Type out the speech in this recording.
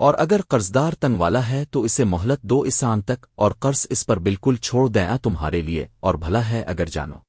اور اگر قرضدار تن والا ہے تو اسے مہلت دو اسان تک اور قرض اس پر بالکل چھوڑ دیں تمہارے لیے اور بھلا ہے اگر جانو۔